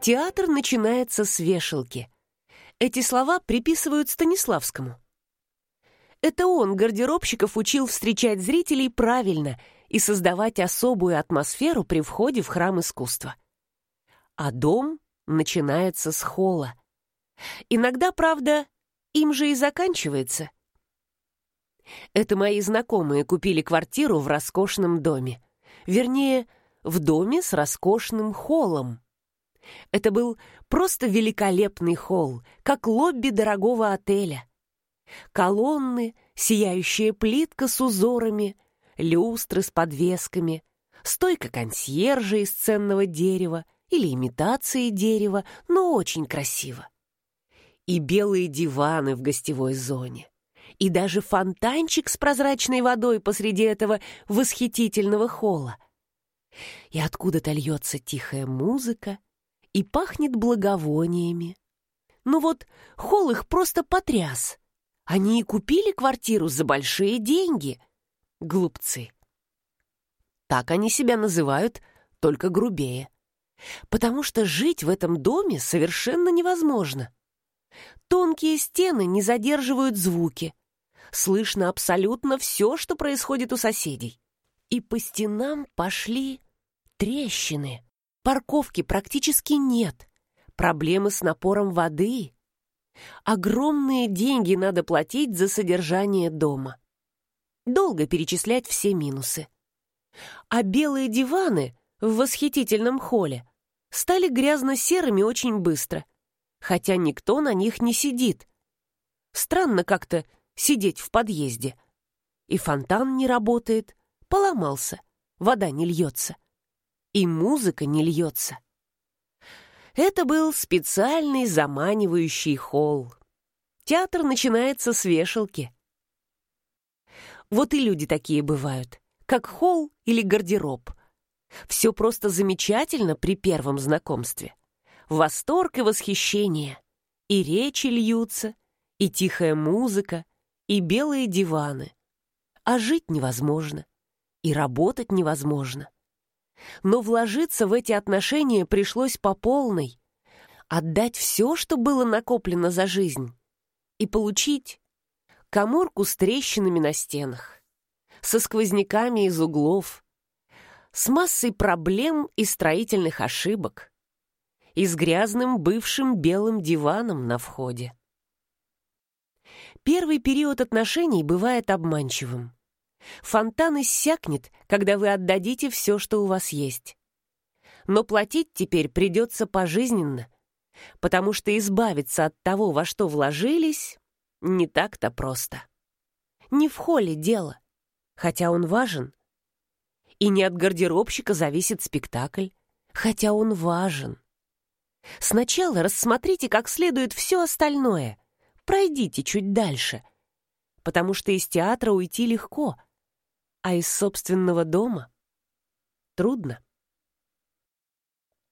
Театр начинается с вешалки. Эти слова приписывают Станиславскому. Это он гардеробщиков учил встречать зрителей правильно и создавать особую атмосферу при входе в храм искусства. А дом начинается с холла. Иногда, правда, им же и заканчивается. Это мои знакомые купили квартиру в роскошном доме. Вернее, в доме с роскошным холлом. Это был просто великолепный холл, как лобби дорогого отеля. Колонны, сияющая плитка с узорами, люстры с подвесками, стойка консьержа из ценного дерева или имитации дерева, но очень красиво. И белые диваны в гостевой зоне. И даже фонтанчик с прозрачной водой посреди этого восхитительного холла. И откуда-то льется тихая музыка, и пахнет благовониями. Ну вот, холл их просто потряс. Они и купили квартиру за большие деньги. Глупцы. Так они себя называют, только грубее. Потому что жить в этом доме совершенно невозможно. Тонкие стены не задерживают звуки. Слышно абсолютно все, что происходит у соседей. И по стенам пошли трещины. Парковки практически нет. Проблемы с напором воды. Огромные деньги надо платить за содержание дома. Долго перечислять все минусы. А белые диваны в восхитительном холле стали грязно-серыми очень быстро, хотя никто на них не сидит. Странно как-то сидеть в подъезде. И фонтан не работает, поломался, вода не льется и музыка не льется. Это был специальный заманивающий холл. Театр начинается с вешалки. Вот и люди такие бывают, как холл или гардероб. Все просто замечательно при первом знакомстве. Восторг и восхищение. И речи льются, и тихая музыка, и белые диваны. А жить невозможно, и работать невозможно. Но вложиться в эти отношения пришлось по полной. Отдать все, что было накоплено за жизнь. И получить коморку с трещинами на стенах, со сквозняками из углов, с массой проблем и строительных ошибок, и с грязным бывшим белым диваном на входе. Первый период отношений бывает обманчивым. Фонтан иссякнет, когда вы отдадите все, что у вас есть. Но платить теперь придется пожизненно, потому что избавиться от того, во что вложились, не так-то просто. Не в холле дело, хотя он важен. И не от гардеробщика зависит спектакль, хотя он важен. Сначала рассмотрите как следует все остальное, пройдите чуть дальше, потому что из театра уйти легко — а из собственного дома трудно.